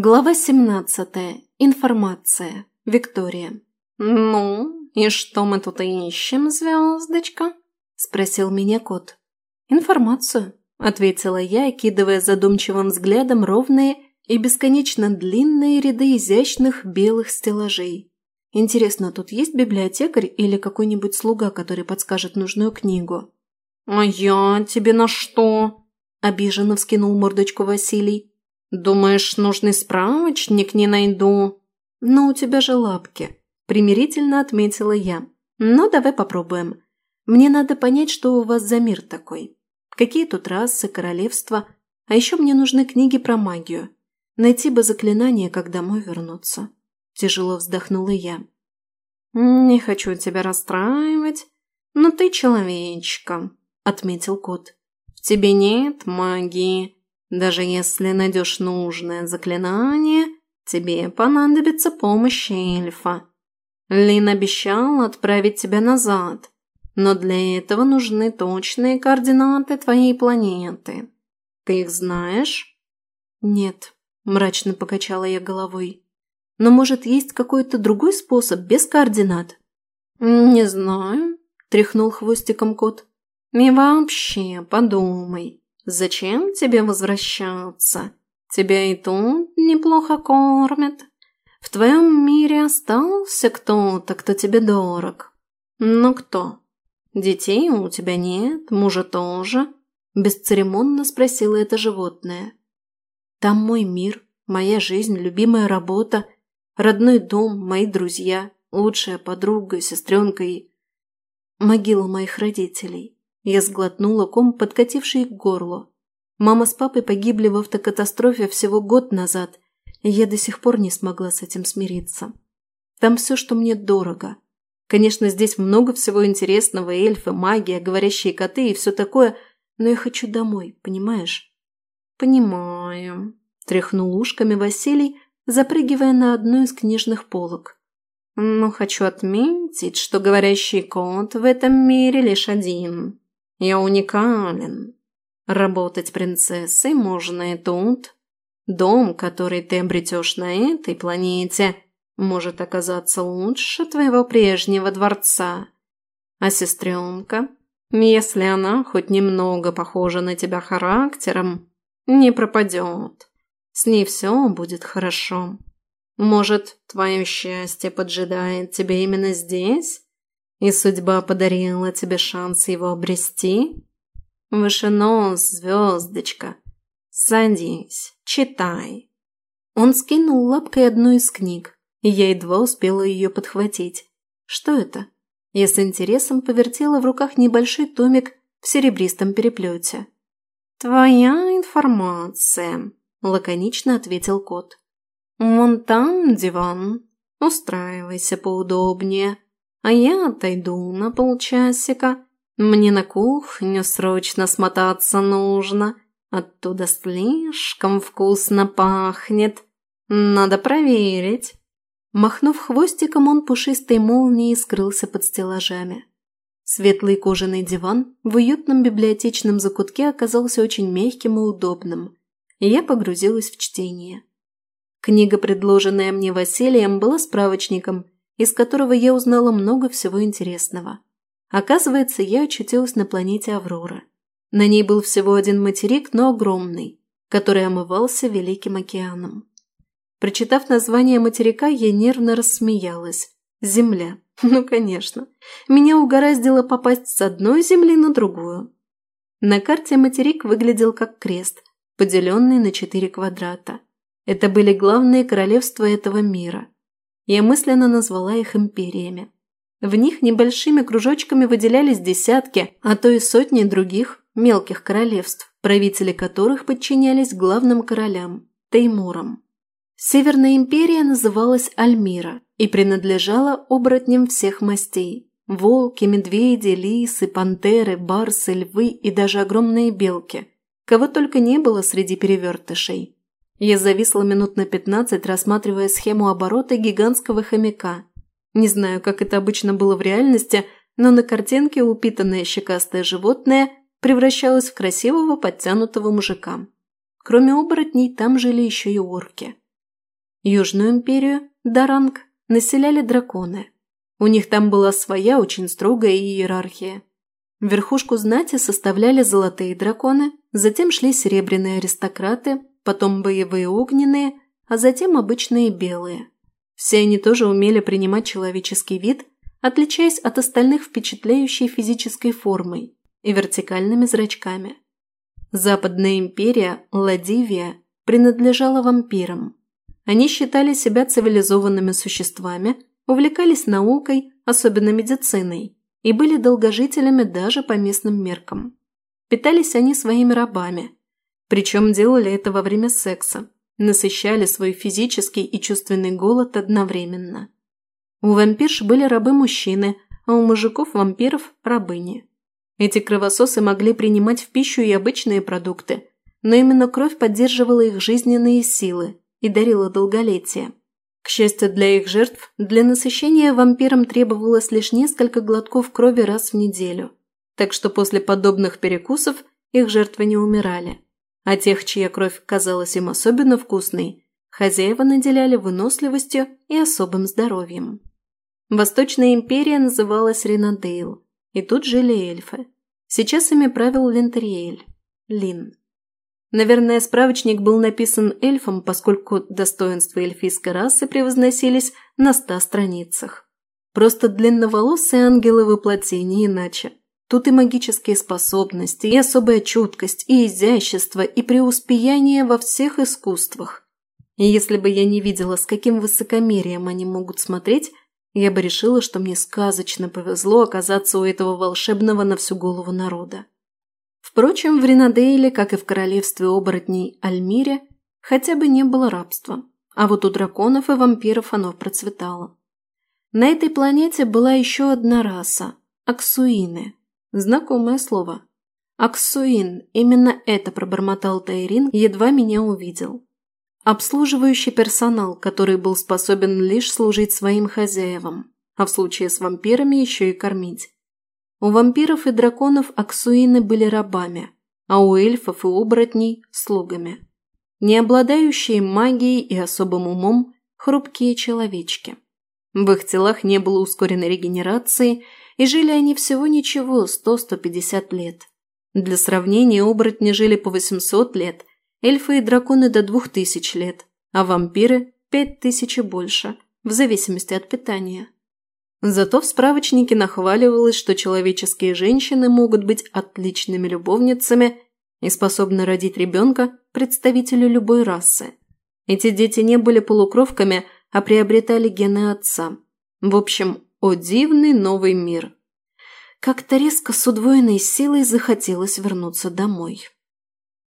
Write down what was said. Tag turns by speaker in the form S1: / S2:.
S1: Глава 17. Информация. Виктория.
S2: «Ну, и что мы тут ищем, звездочка?» – спросил меня кот.
S1: «Информацию», – ответила я, окидывая задумчивым взглядом ровные и бесконечно длинные ряды изящных белых стеллажей. Интересно, тут есть библиотекарь или какой-нибудь слуга, который подскажет нужную книгу?
S2: «А я тебе на что?» – обиженно вскинул мордочку Василий. «Думаешь, нужный справочник не найду?»
S1: «Но у тебя же лапки», – примирительно отметила я. «Ну, давай попробуем. Мне надо понять, что у вас за мир такой. Какие тут расы, королевства. А еще мне нужны книги про магию. Найти бы заклинание, как домой вернуться». Тяжело вздохнула я.
S2: «Не хочу тебя расстраивать, но ты человечка», – отметил кот. «В тебе нет магии». Даже если найдешь нужное заклинание, тебе понадобится помощь эльфа. Лин обещал отправить тебя назад, но для этого нужны точные координаты твоей планеты. Ты их знаешь?
S1: Нет, мрачно покачала я головой. Но может есть какой-то другой способ без координат?
S2: Не знаю, тряхнул хвостиком кот. И вообще, подумай. Зачем тебе возвращаться? Тебя и тут неплохо кормят. В твоем мире остался кто-то, кто тебе дорог. Но кто? Детей у тебя нет, мужа тоже?» Бесцеремонно спросила это животное.
S1: «Там мой мир, моя жизнь, любимая работа, родной дом, мои друзья, лучшая подруга, сестренка и... Могила моих родителей. Я сглотнула ком, подкативший к горлу. Мама с папой погибли в автокатастрофе всего год назад, и я до сих пор не смогла с этим смириться. Там все, что мне дорого. Конечно, здесь много всего интересного, эльфы, магия, говорящие коты и все такое, но я хочу домой, понимаешь?
S2: «Понимаю», – тряхнул ушками Василий, запрыгивая на одну из книжных полок. «Но хочу отметить, что говорящий кот в этом мире лишь один. Я уникален. Работать принцессой можно и тут. Дом, который ты обретешь на этой планете, может оказаться лучше твоего прежнего дворца. А сестренка, если она хоть немного похожа на тебя характером, не пропадет. С ней все будет хорошо. Может, твое счастье поджидает тебя именно здесь? И судьба подарила тебе шанс его обрести? Вышенос, звездочка, садись, читай.
S1: Он скинул лапкой одну из книг, и я едва успела ее подхватить. Что это? Я с интересом повертела в руках небольшой томик в серебристом переплете.
S2: «Твоя информация», – лаконично ответил кот. «Вон там диван. Устраивайся поудобнее а я отойду на полчасика. Мне на кухню срочно смотаться нужно. Оттуда слишком вкусно пахнет. Надо проверить».
S1: Махнув хвостиком, он пушистой молнией скрылся под стеллажами. Светлый кожаный диван в уютном библиотечном закутке оказался очень мягким и удобным, я погрузилась в чтение. Книга, предложенная мне Василием, была справочником – из которого я узнала много всего интересного. Оказывается, я очутилась на планете Аврора. На ней был всего один материк, но огромный, который омывался Великим океаном. Прочитав название материка, я нервно рассмеялась. Земля. Ну, конечно. Меня угораздило попасть с одной земли на другую. На карте материк выглядел как крест, поделенный на четыре квадрата. Это были главные королевства этого мира – я мысленно назвала их империями. В них небольшими кружочками выделялись десятки, а то и сотни других мелких королевств, правители которых подчинялись главным королям – Теймурам. Северная империя называлась Альмира и принадлежала оборотням всех мастей – волки, медведи, лисы, пантеры, барсы, львы и даже огромные белки. Кого только не было среди перевертышей. Я зависла минут на пятнадцать, рассматривая схему оборота гигантского хомяка. Не знаю, как это обычно было в реальности, но на картинке упитанное щекастое животное превращалось в красивого подтянутого мужика. Кроме оборотней, там жили еще и орки. Южную империю, Даранг, населяли драконы. У них там была своя очень строгая иерархия. Верхушку знати составляли золотые драконы, затем шли серебряные аристократы, потом боевые огненные, а затем обычные белые. Все они тоже умели принимать человеческий вид, отличаясь от остальных впечатляющей физической формой и вертикальными зрачками. Западная империя, Ладивия, принадлежала вампирам. Они считали себя цивилизованными существами, увлекались наукой, особенно медициной, и были долгожителями даже по местным меркам. Питались они своими рабами, причем делали это во время секса, насыщали свой физический и чувственный голод одновременно. У вампирш были рабы-мужчины, а у мужиков-вампиров – рабыни. Эти кровососы могли принимать в пищу и обычные продукты, но именно кровь поддерживала их жизненные силы и дарила долголетие. К счастью для их жертв, для насыщения вампирам требовалось лишь несколько глотков крови раз в неделю, так что после подобных перекусов их жертвы не умирали. А тех, чья кровь казалась им особенно вкусной, хозяева наделяли выносливостью и особым здоровьем. Восточная империя называлась Ринадейл, и тут жили эльфы. Сейчас ими правил Лентериэль, Лин. Наверное, справочник был написан эльфом, поскольку достоинства эльфийской расы превозносились на ста страницах. Просто длинноволосые ангелы воплоти, иначе. Тут и магические способности, и особая чуткость, и изящество, и преуспеяние во всех искусствах. И если бы я не видела, с каким высокомерием они могут смотреть, я бы решила, что мне сказочно повезло оказаться у этого волшебного на всю голову народа. Впрочем, в Ринадейле, как и в королевстве оборотней Альмире, хотя бы не было рабства, а вот у драконов и вампиров оно процветало. На этой планете была еще одна раса – аксуины. Знакомое слово. Аксуин, именно это пробормотал Тайрин, едва меня увидел. Обслуживающий персонал, который был способен лишь служить своим хозяевам, а в случае с вампирами еще и кормить. У вампиров и драконов аксуины были рабами, а у эльфов и оборотней – слугами. Не обладающие магией и особым умом – хрупкие человечки. В их телах не было ускоренной регенерации, и жили они всего ничего – 100-150 лет. Для сравнения, оборотни жили по 800 лет, эльфы и драконы до 2000 лет, а вампиры – 5000 и больше, в зависимости от питания. Зато в справочнике нахваливалось, что человеческие женщины могут быть отличными любовницами и способны родить ребенка представителю любой расы. Эти дети не были полукровками, а приобретали гены отца. В общем, о дивный новый мир. Как-то резко с удвоенной силой захотелось вернуться домой.